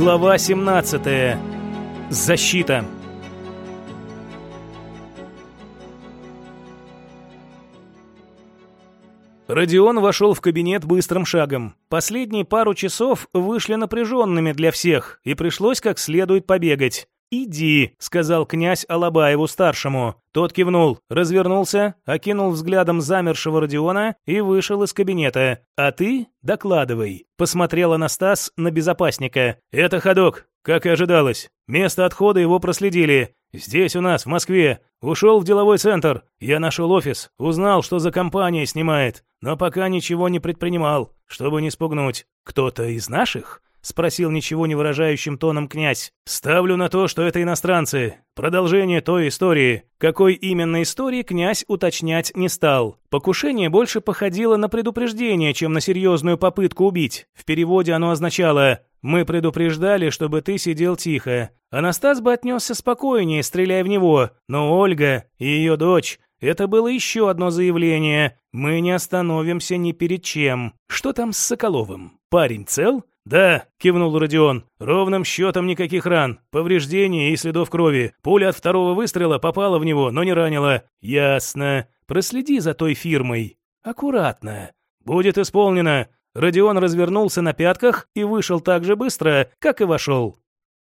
Глава 17. Защита. Родион вошел в кабинет быстрым шагом. Последние пару часов вышли напряженными для всех, и пришлось как следует побегать. «Иди», — сказал князь Алабаеву-старшему. Тот кивнул, развернулся, окинул взглядом замершего Родиона и вышел из кабинета. «А ты докладывай», — посмотрел Анастас на безопасника. «Это ходок, как и ожидалось. Место отхода его проследили. Здесь у нас, в Москве. Ушел в деловой центр. Я нашел офис, узнал, что за компания снимает, но пока ничего не предпринимал, чтобы не спугнуть. Кто-то из наших?» — спросил ничего не выражающим тоном князь. «Ставлю на то, что это иностранцы. Продолжение той истории. Какой именно истории князь уточнять не стал. Покушение больше походило на предупреждение, чем на серьезную попытку убить. В переводе оно означало «Мы предупреждали, чтобы ты сидел тихо». Анастас бы отнесся спокойнее, стреляя в него, но Ольга и ее дочь это было еще одно заявление. Мы не остановимся ни перед чем. Что там с Соколовым? Парень цел? «Да», — кивнул Родион, — «ровным счетом никаких ран, повреждений и следов крови. Пуля от второго выстрела попала в него, но не ранила». «Ясно. Проследи за той фирмой. Аккуратно. Будет исполнено». Родион развернулся на пятках и вышел так же быстро, как и вошел.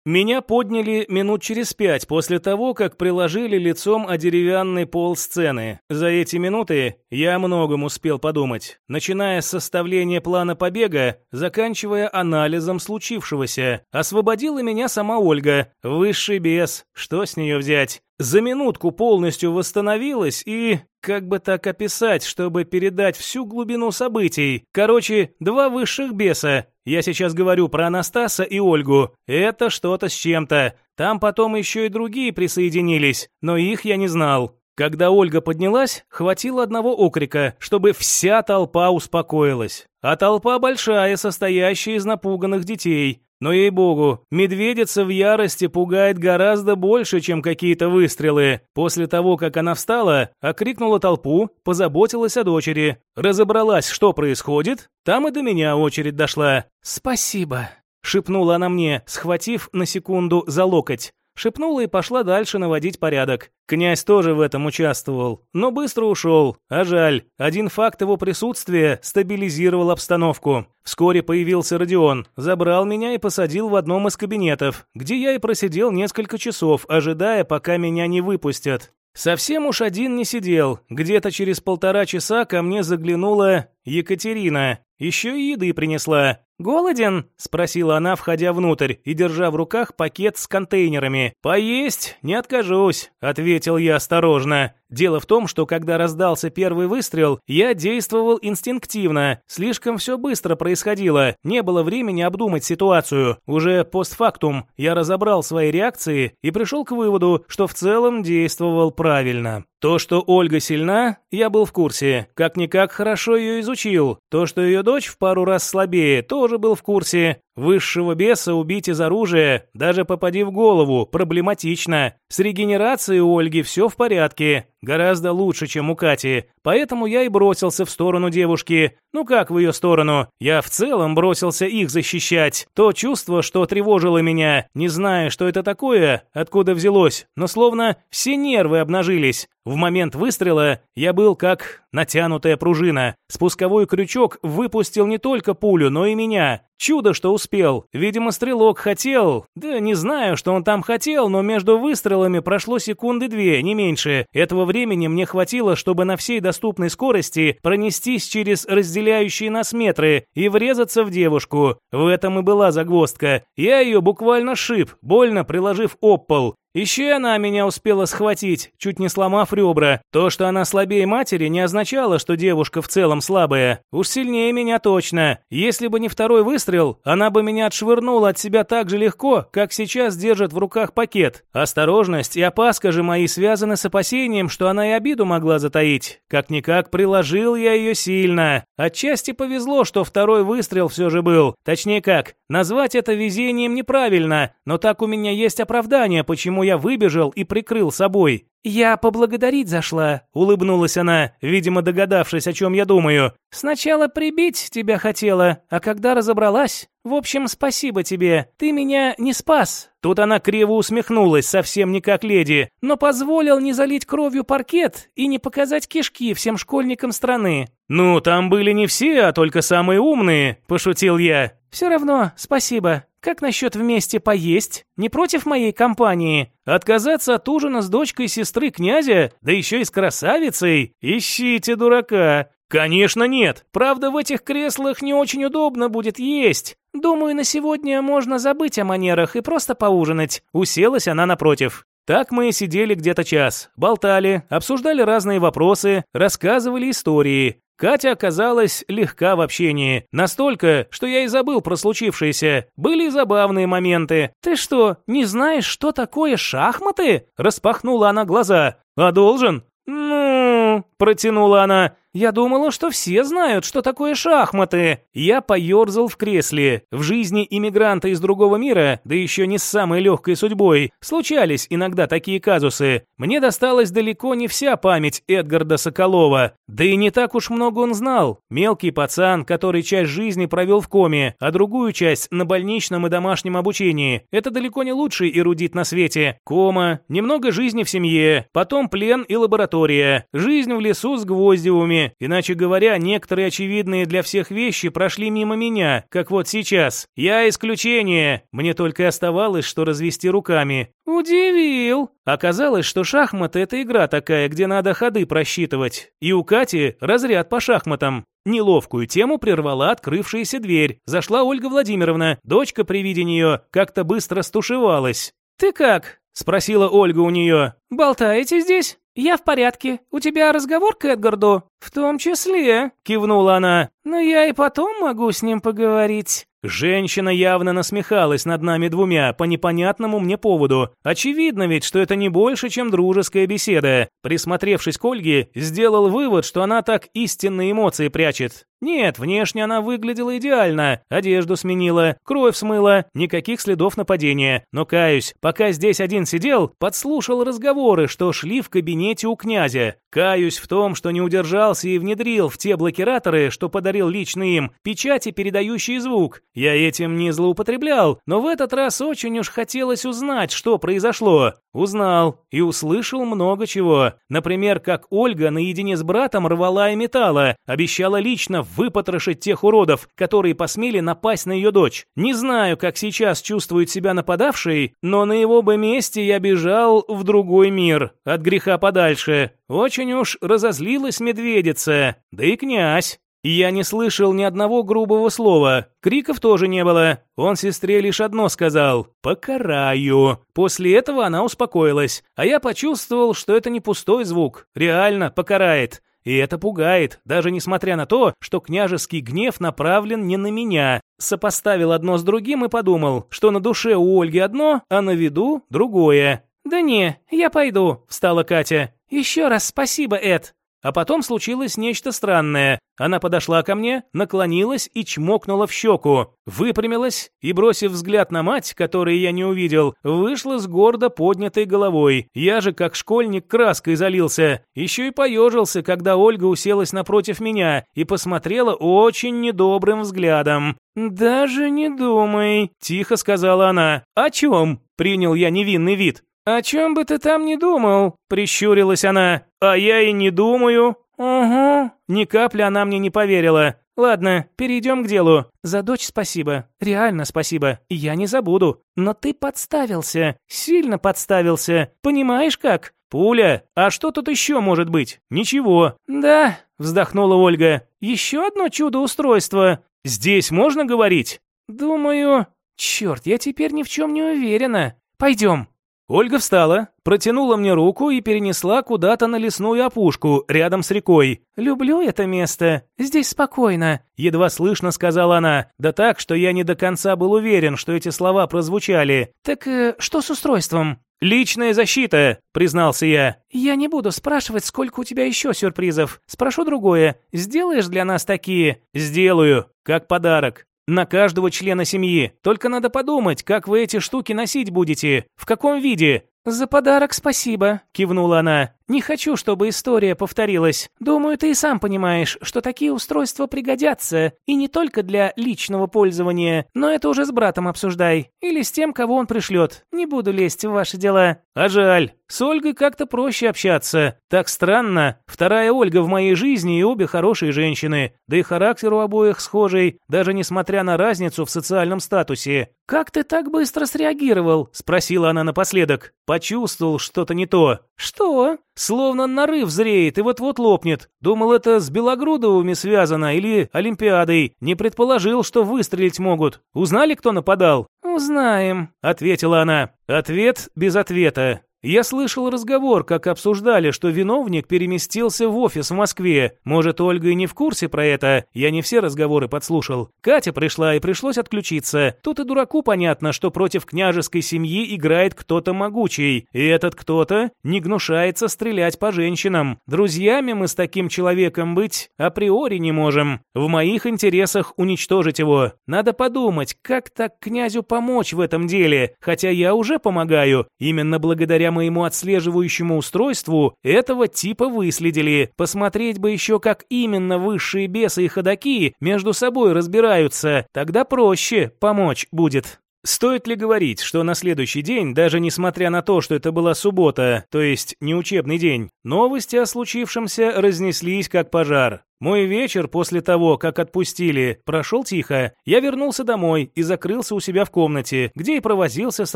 Меня подняли минут через пять после того, как приложили лицом о деревянный пол сцены. За эти минуты я о многом успел подумать, начиная с составления плана побега, заканчивая анализом случившегося. Освободила меня сама Ольга, высший бес, что с нее взять? За минутку полностью восстановилась и... Как бы так описать, чтобы передать всю глубину событий? Короче, два высших беса. Я сейчас говорю про Анастаса и Ольгу. Это что-то с чем-то. Там потом еще и другие присоединились, но их я не знал. Когда Ольга поднялась, хватило одного окрика, чтобы вся толпа успокоилась. А толпа большая, состоящая из напуганных детей. Но, ей-богу, медведица в ярости пугает гораздо больше, чем какие-то выстрелы. После того, как она встала, окрикнула толпу, позаботилась о дочери. Разобралась, что происходит, там и до меня очередь дошла. «Спасибо», — шепнула она мне, схватив на секунду за локоть. Шепнула и пошла дальше наводить порядок. Князь тоже в этом участвовал, но быстро ушел. А жаль, один факт его присутствия стабилизировал обстановку. Вскоре появился Родион, забрал меня и посадил в одном из кабинетов, где я и просидел несколько часов, ожидая, пока меня не выпустят. Совсем уж один не сидел. Где-то через полтора часа ко мне заглянула Екатерина. Еще и еды принесла. «Голоден?» – спросила она, входя внутрь и держа в руках пакет с контейнерами. «Поесть не откажусь», – ответил я осторожно. Дело в том, что когда раздался первый выстрел, я действовал инстинктивно. Слишком все быстро происходило, не было времени обдумать ситуацию. Уже постфактум я разобрал свои реакции и пришел к выводу, что в целом действовал правильно. То, что Ольга сильна, я был в курсе. Как-никак хорошо ее изучил. То, что ее дочь в пару раз слабее, тоже был в курсе. Высшего беса убить из оружия, даже попади в голову, проблематично. С регенерацией у Ольги все в порядке, гораздо лучше, чем у Кати. Поэтому я и бросился в сторону девушки. Ну как в ее сторону? Я в целом бросился их защищать. То чувство, что тревожило меня, не зная, что это такое, откуда взялось, но словно все нервы обнажились. В момент выстрела я был как натянутая пружина. Спусковой крючок выпустил не только пулю, но и меня. Чудо, что успел. Видимо, стрелок хотел. Да не знаю, что он там хотел, но между выстрелами прошло секунды две, не меньше. Этого времени мне хватило, чтобы на всей доступной скорости пронестись через разделяющие нас метры и врезаться в девушку. В этом и была загвоздка. Я ее буквально шип, больно приложив об пол. Еще она меня успела схватить, чуть не сломав ребра. То, что она слабее матери, не означало, что девушка в целом слабая. Уж сильнее меня точно. Если бы не второй выстрел, она бы меня отшвырнула от себя так же легко, как сейчас держит в руках пакет. Осторожность и опаска же мои связаны с опасением, что она и обиду могла затаить. Как-никак приложил я ее сильно. Отчасти повезло, что второй выстрел все же был. Точнее как, назвать это везением неправильно, но так у меня есть оправдание, почему я выбежал и прикрыл собой. «Я поблагодарить зашла», — улыбнулась она, видимо, догадавшись, о чем я думаю. «Сначала прибить тебя хотела, а когда разобралась, В общем, спасибо тебе. Ты меня не спас. Тут она криво усмехнулась, совсем не как леди, но позволил не залить кровью паркет и не показать кишки всем школьникам страны. «Ну, там были не все, а только самые умные», – пошутил я. «Все равно, спасибо. Как насчет вместе поесть? Не против моей компании? Отказаться от ужина с дочкой сестры князя? Да еще и с красавицей? Ищите дурака. Конечно нет. Правда, в этих креслах не очень удобно будет есть. Думаю, на сегодня можно забыть о манерах и просто поужинать. Уселась она напротив. Так мы сидели где-то час, болтали, обсуждали разные вопросы, рассказывали истории. Катя оказалась легка в общении, настолько, что я и забыл про случившееся. Были забавные моменты. «Ты что, не знаешь, что такое шахматы?» Распахнула она глаза. «А должен?» «Ну...» – протянула она. Я думала, что все знают, что такое шахматы. Я поерзал в кресле. В жизни иммигранта из другого мира, да еще не с самой легкой судьбой, случались иногда такие казусы. Мне досталась далеко не вся память Эдгарда Соколова. Да и не так уж много он знал. Мелкий пацан, который часть жизни провел в коме, а другую часть на больничном и домашнем обучении. Это далеко не лучший эрудит на свете. Кома, немного жизни в семье, потом плен и лаборатория, жизнь в лесу с Гвоздевыми, Иначе говоря, некоторые очевидные для всех вещи прошли мимо меня, как вот сейчас. Я исключение. Мне только оставалось, что развести руками. Удивил. Оказалось, что шахматы – это игра такая, где надо ходы просчитывать. И у Кати разряд по шахматам. Неловкую тему прервала открывшаяся дверь. Зашла Ольга Владимировна. Дочка при виде нее как-то быстро стушевалась. «Ты как?» – спросила Ольга у нее. «Болтаете здесь?» «Я в порядке. У тебя разговор к Эдгарду?» «В том числе», — кивнула она. «Но я и потом могу с ним поговорить». Женщина явно насмехалась над нами двумя по непонятному мне поводу. Очевидно ведь, что это не больше, чем дружеская беседа. Присмотревшись к Ольге, сделал вывод, что она так истинные эмоции прячет. Нет, внешне она выглядела идеально, одежду сменила, кровь смыла, никаких следов нападения. Но каюсь, пока здесь один сидел, подслушал разговоры, что шли в кабинете у князя. Каюсь в том, что не удержался и внедрил в те блокираторы, что подарил лично им, печати, передающие звук. Я этим не злоупотреблял, но в этот раз очень уж хотелось узнать, что произошло. Узнал и услышал много чего. Например, как Ольга наедине с братом рвала и металла, обещала лично выпотрошить тех уродов, которые посмели напасть на ее дочь. Не знаю, как сейчас чувствует себя нападавший, но на его бы месте я бежал в другой мир, от греха подальше. Очень уж разозлилась медведица, да и князь. Я не слышал ни одного грубого слова, криков тоже не было. Он сестре лишь одно сказал «покараю». После этого она успокоилась, а я почувствовал, что это не пустой звук, реально покарает. И это пугает, даже несмотря на то, что княжеский гнев направлен не на меня. Сопоставил одно с другим и подумал, что на душе у Ольги одно, а на виду другое. «Да не, я пойду», — встала Катя. «Еще раз спасибо, Эд». А потом случилось нечто странное. Она подошла ко мне, наклонилась и чмокнула в щеку, выпрямилась и, бросив взгляд на мать, которой я не увидел, вышла с гордо поднятой головой. Я же, как школьник, краской залился. Еще и поежился, когда Ольга уселась напротив меня и посмотрела очень недобрым взглядом. «Даже не думай», — тихо сказала она. «О чем?» — принял я невинный вид. «О чем бы ты там не думал?» – прищурилась она. «А я и не думаю». «Угу». Ни капли она мне не поверила. «Ладно, перейдем к делу. За дочь спасибо. Реально спасибо. Я не забуду. Но ты подставился. Сильно подставился. Понимаешь как?» «Пуля? А что тут еще может быть? Ничего». «Да», — вздохнула Ольга. «Еще одно чудо-устройство. Здесь можно говорить?» «Думаю...» «Черт, я теперь ни в чем не уверена. Пойдем». Ольга встала, протянула мне руку и перенесла куда-то на лесную опушку, рядом с рекой. «Люблю это место. Здесь спокойно», — едва слышно сказала она. Да так, что я не до конца был уверен, что эти слова прозвучали. «Так э, что с устройством?» «Личная защита», — признался я. «Я не буду спрашивать, сколько у тебя еще сюрпризов. Спрошу другое. Сделаешь для нас такие?» «Сделаю. Как подарок». На каждого члена семьи. Только надо подумать, как вы эти штуки носить будете, в каком виде. За подарок спасибо, кивнула она. Не хочу, чтобы история повторилась. Думаю, ты и сам понимаешь, что такие устройства пригодятся. И не только для личного пользования, но это уже с братом обсуждай. Или с тем, кого он пришлет. Не буду лезть в ваши дела. А жаль. С Ольгой как-то проще общаться. Так странно. Вторая Ольга в моей жизни и обе хорошие женщины. Да и характер у обоих схожий, даже несмотря на разницу в социальном статусе. «Как ты так быстро среагировал?» – спросила она напоследок. Почувствовал что-то не то. «Что?» «Словно нарыв зреет и вот-вот лопнет. Думал, это с Белогрудовыми связано или Олимпиадой. Не предположил, что выстрелить могут. Узнали, кто нападал?» «Узнаем», – ответила она. Ответ без ответа. Я слышал разговор, как обсуждали, что виновник переместился в офис в Москве. Может, Ольга и не в курсе про это. Я не все разговоры подслушал. Катя пришла и пришлось отключиться. Тут и дураку понятно, что против княжеской семьи играет кто-то могучий. И этот кто-то не гнушается стрелять по женщинам. Друзьями мы с таким человеком быть априори не можем. В моих интересах уничтожить его. Надо подумать, как так князю помочь в этом деле. Хотя я уже помогаю. Именно благодаря моему отслеживающему устройству этого типа выследили. Посмотреть бы еще, как именно высшие бесы и ходаки между собой разбираются. Тогда проще помочь будет. Стоит ли говорить, что на следующий день, даже несмотря на то, что это была суббота, то есть не учебный день, новости о случившемся разнеслись как пожар. Мой вечер после того, как отпустили, прошел тихо. Я вернулся домой и закрылся у себя в комнате, где и провозился с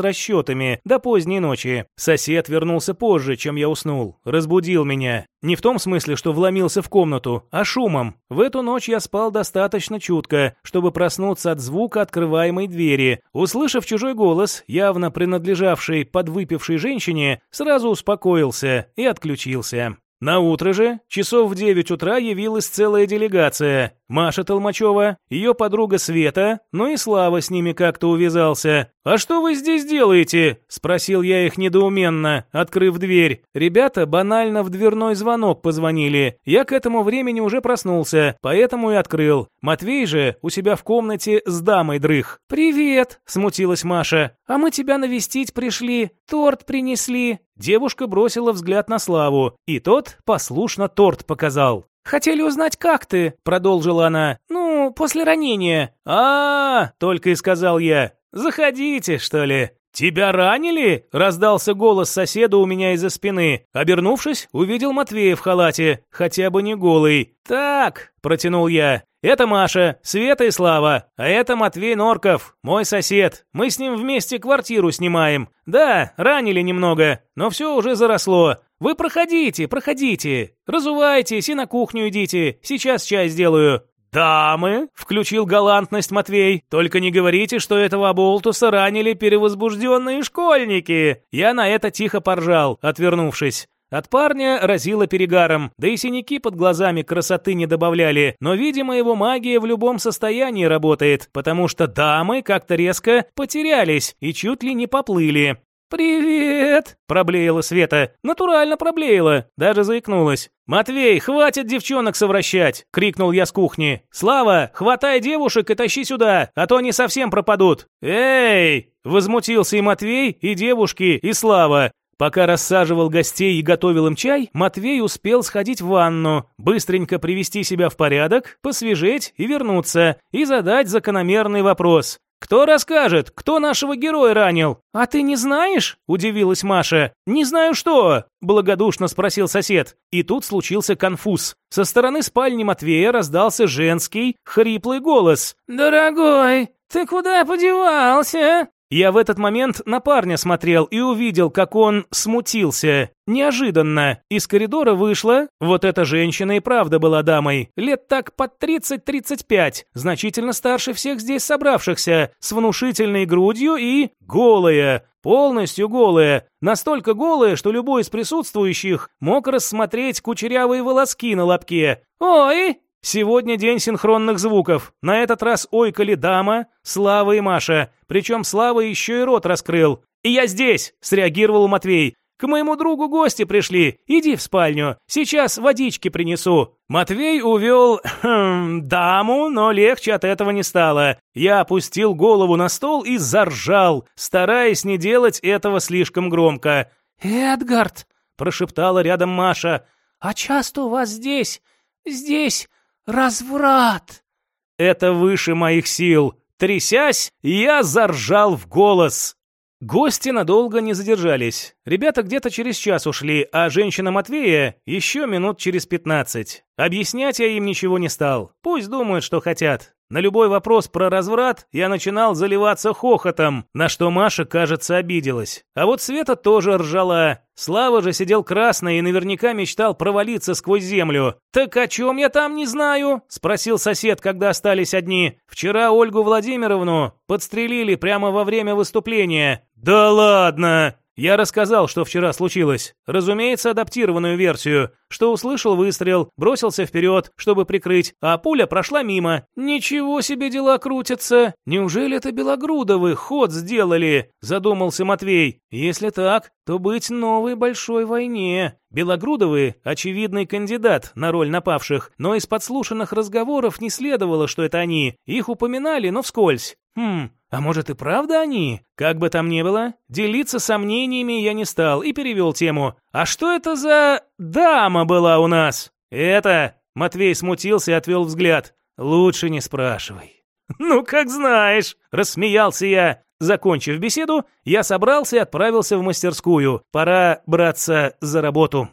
расчетами до поздней ночи. Сосед вернулся позже, чем я уснул. Разбудил меня. Не в том смысле, что вломился в комнату, а шумом. В эту ночь я спал достаточно чутко, чтобы проснуться от звука открываемой двери. Услышав чужой голос, явно принадлежавший подвыпившей женщине, сразу успокоился и отключился. На утро же, часов в девять утра, явилась целая делегация. Маша Толмачева, ее подруга Света, ну и Слава с ними как-то увязался. «А что вы здесь делаете?» – спросил я их недоуменно, открыв дверь. Ребята банально в дверной звонок позвонили. Я к этому времени уже проснулся, поэтому и открыл. Матвей же у себя в комнате с дамой дрых. «Привет!» – смутилась Маша. «А мы тебя навестить пришли, торт принесли». Девушка бросила взгляд на Славу, и тот послушно торт показал. «Хотели узнать, как ты?» – продолжила она. «Ну, после ранения». А, -а, -а только и сказал я. «Заходите, что ли?» «Тебя ранили?» – раздался голос соседа у меня из-за спины. Обернувшись, увидел Матвея в халате, хотя бы не голый. «Так», – протянул я, – «это Маша, Света и Слава, а это Матвей Норков, мой сосед. Мы с ним вместе квартиру снимаем. Да, ранили немного, но все уже заросло. Вы проходите, проходите, разувайтесь и на кухню идите, сейчас чай сделаю». «Дамы!» — включил галантность Матвей. «Только не говорите, что этого оболтуса ранили перевозбужденные школьники!» Я на это тихо поржал, отвернувшись. От парня разило перегаром, да и синяки под глазами красоты не добавляли, но, видимо, его магия в любом состоянии работает, потому что дамы как-то резко потерялись и чуть ли не поплыли. «Привет!» – проблеяла Света. Натурально проблеяла, даже заикнулась. «Матвей, хватит девчонок совращать!» – крикнул я с кухни. «Слава, хватай девушек и тащи сюда, а то они совсем пропадут!» «Эй!» – возмутился и Матвей, и девушки, и Слава. Пока рассаживал гостей и готовил им чай, Матвей успел сходить в ванну, быстренько привести себя в порядок, посвежеть и вернуться, и задать закономерный вопрос. «Кто расскажет, кто нашего героя ранил?» «А ты не знаешь?» – удивилась Маша. «Не знаю что?» – благодушно спросил сосед. И тут случился конфуз. Со стороны спальни Матвея раздался женский, хриплый голос. «Дорогой, ты куда подевался?» Я в этот момент на парня смотрел и увидел, как он смутился. Неожиданно. Из коридора вышла, вот эта женщина и правда была дамой, лет так под 30-35, значительно старше всех здесь собравшихся, с внушительной грудью и голая, полностью голая, настолько голая, что любой из присутствующих мог рассмотреть кучерявые волоски на лобке. «Ой!» Сегодня день синхронных звуков. На этот раз ойкали дама, Слава и Маша. Причем Слава еще и рот раскрыл. «И я здесь!» – среагировал Матвей. «К моему другу гости пришли. Иди в спальню. Сейчас водички принесу». Матвей увел хм, даму, но легче от этого не стало. Я опустил голову на стол и заржал, стараясь не делать этого слишком громко. «Эдгард!» прошептала рядом Маша. «А часто у вас здесь, здесь разврат?» Это выше моих сил. Трясясь, я заржал в голос. Гости надолго не задержались. Ребята где-то через час ушли, а женщина Матвея еще минут через пятнадцать. Объяснять я им ничего не стал. Пусть думают, что хотят. На любой вопрос про разврат я начинал заливаться хохотом, на что Маша, кажется, обиделась. А вот Света тоже ржала. Слава же сидел красный и наверняка мечтал провалиться сквозь землю. «Так о чем я там не знаю?» – спросил сосед, когда остались одни. «Вчера Ольгу Владимировну подстрелили прямо во время выступления». «Да ладно!» Я рассказал, что вчера случилось. Разумеется, адаптированную версию. Что услышал выстрел, бросился вперед, чтобы прикрыть, а пуля прошла мимо. Ничего себе дела крутятся. Неужели это Белогрудовы ход сделали? Задумался Матвей. Если так, то быть новой большой войне. Белогрудовы – очевидный кандидат на роль напавших, но из подслушанных разговоров не следовало, что это они. Их упоминали, но вскользь. Хм, а может и правда они? Как бы там ни было, делиться сомнениями я не стал и перевел тему. А что это за дама была у нас? Это... Матвей смутился и отвел взгляд. Лучше не спрашивай. «Ну, как знаешь», — рассмеялся я. Закончив беседу, я собрался и отправился в мастерскую. Пора браться за работу.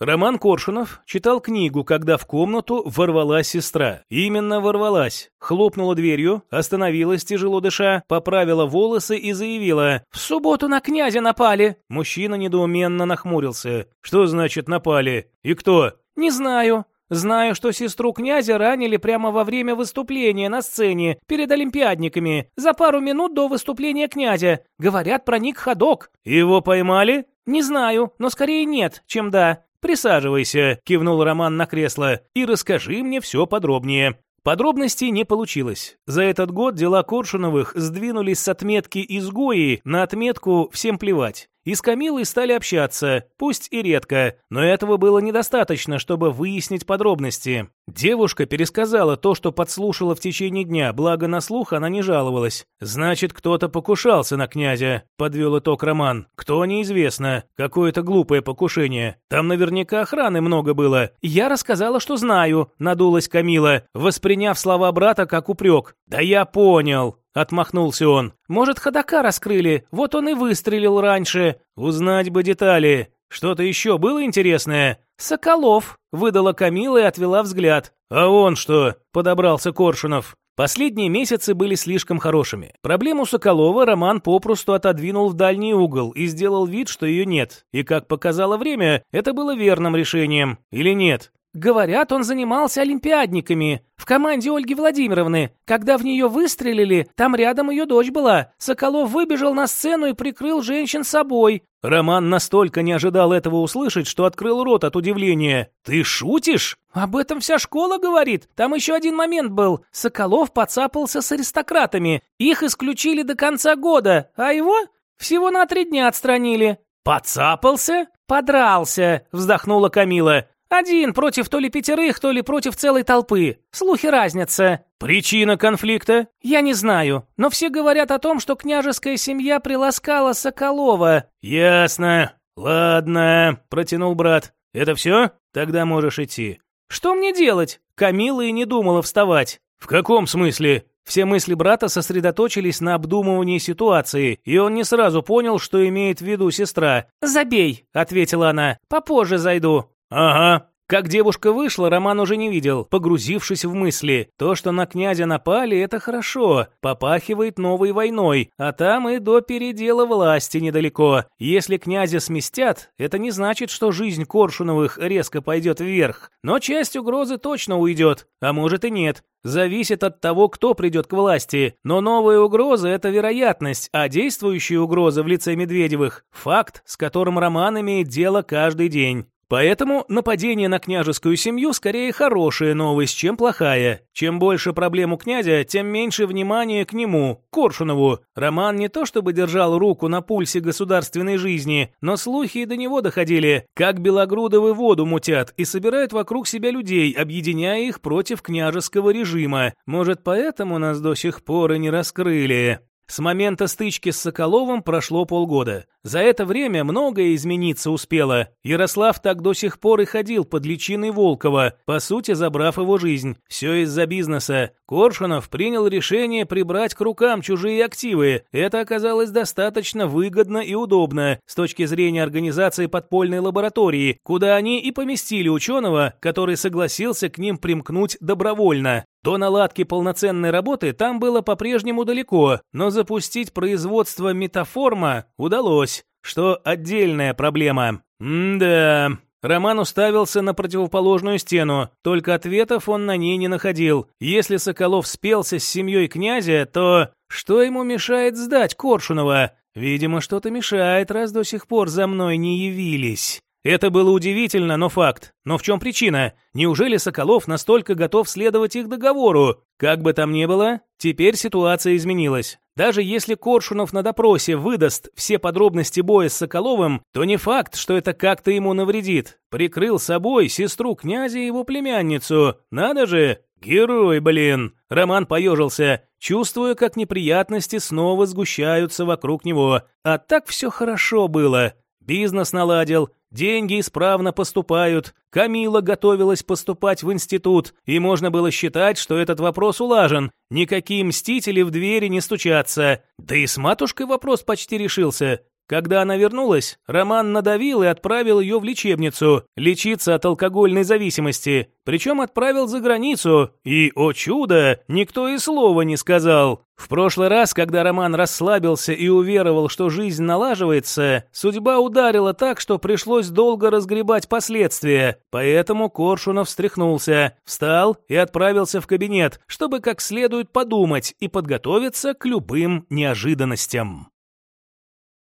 Роман Коршунов читал книгу, когда в комнату ворвалась сестра. Именно ворвалась. Хлопнула дверью, остановилась, тяжело дыша, поправила волосы и заявила «В субботу на князя напали!» Мужчина недоуменно нахмурился. «Что значит напали? И кто?» «Не знаю. Знаю, что сестру князя ранили прямо во время выступления на сцене перед олимпиадниками, за пару минут до выступления князя. Говорят, проник ходок. Его поймали? Не знаю, но скорее нет, чем да. «Присаживайся», — кивнул Роман на кресло, — «и расскажи мне все подробнее». Подробностей не получилось. За этот год дела Коршуновых сдвинулись с отметки «изгои» на отметку «всем плевать». И с Камилой стали общаться, пусть и редко, но этого было недостаточно, чтобы выяснить подробности. Девушка пересказала то, что подслушала в течение дня, благо на слух она не жаловалась. «Значит, кто-то покушался на князя», — подвел итог Роман. «Кто, неизвестно. Какое-то глупое покушение. Там наверняка охраны много было». «Я рассказала, что знаю», — надулась Камила, восприняв слова брата как упрек. «Да я понял», — отмахнулся он. «Может, ходока раскрыли, вот он и выстрелил раньше. Узнать бы детали. Что-то еще было интересное?» «Соколов», — выдала Камила и отвела взгляд. «А он что?» — подобрался Коршунов. Последние месяцы были слишком хорошими. Проблему Соколова Роман попросту отодвинул в дальний угол и сделал вид, что ее нет. И, как показало время, это было верным решением. Или нет? Говорят, он занимался олимпиадниками в команде Ольги Владимировны. Когда в нее выстрелили, там рядом ее дочь была. Соколов выбежал на сцену и прикрыл женщин собой. Роман настолько не ожидал этого услышать, что открыл рот от удивления. «Ты шутишь?» «Об этом вся школа говорит. Там еще один момент был. Соколов подцапался с аристократами. Их исключили до конца года, а его всего на три дня отстранили». «Подцапался?» «Подрался», — вздохнула Камила. Один против то ли пятерых, то ли против целой толпы. Слухи разница. Причина конфликта? Я не знаю, но все говорят о том, что княжеская семья приласкала Соколова. Ясно. Ладно, протянул брат. Это все? Тогда можешь идти. Что мне делать? Камила и не думала вставать. В каком смысле? Все мысли брата сосредоточились на обдумывании ситуации, и он не сразу понял, что имеет в виду сестра. «Забей», — ответила она, — «попозже зайду». «Ага». Как девушка вышла, Роман уже не видел, погрузившись в мысли. То, что на князя напали, это хорошо. Попахивает новой войной, а там и до передела власти недалеко. Если князя сместят, это не значит, что жизнь Коршуновых резко пойдет вверх. Но часть угрозы точно уйдет, а может и нет. Зависит от того, кто придет к власти. Но новая угроза – это вероятность, а действующая угроза в лице Медведевых – факт, с которым Роман имеет дело каждый день. Поэтому нападение на княжескую семью скорее хорошая новость, чем плохая. Чем больше проблем у князя, тем меньше внимания к нему, Коршунову. Роман не то чтобы держал руку на пульсе государственной жизни, но слухи и до него доходили, как Белогрудовы воду мутят и собирают вокруг себя людей, объединяя их против княжеского режима. Может, поэтому нас до сих пор и не раскрыли. С момента стычки с Соколовым прошло полгода. За это время многое измениться успело. Ярослав так до сих пор и ходил под личиной Волкова, по сути забрав его жизнь. Все из-за бизнеса. Коршунов принял решение прибрать к рукам чужие активы. Это оказалось достаточно выгодно и удобно с точки зрения организации подпольной лаборатории, куда они и поместили ученого, который согласился к ним примкнуть добровольно. До наладки полноценной работы там было по-прежнему далеко, но запустить производство метаформа удалось, что отдельная проблема. М-да. Роман уставился на противоположную стену, только ответов он на ней не находил. Если Соколов спелся с семьей князя, то что ему мешает сдать Коршунова? Видимо, что-то мешает, раз до сих пор за мной не явились. Это было удивительно, но факт. Но в чем причина? Неужели Соколов настолько готов следовать их договору? Как бы там ни было, теперь ситуация изменилась. Даже если Коршунов на допросе выдаст все подробности боя с Соколовым, то не факт, что это как-то ему навредит. Прикрыл собой сестру князя и его племянницу. Надо же, герой, блин. Роман поежился, чувствуя, как неприятности снова сгущаются вокруг него. А так все хорошо было. Бизнес наладил, деньги исправно поступают, Камила готовилась поступать в институт, и можно было считать, что этот вопрос улажен. Никакие мстители в двери не стучатся. Да и с матушкой вопрос почти решился. Когда она вернулась, Роман надавил и отправил ее в лечебницу, лечиться от алкогольной зависимости. Причем отправил за границу, и, о чудо, никто и слова не сказал. В прошлый раз, когда Роман расслабился и уверовал, что жизнь налаживается, судьба ударила так, что пришлось долго разгребать последствия. Поэтому Коршунов встряхнулся, встал и отправился в кабинет, чтобы как следует подумать и подготовиться к любым неожиданностям.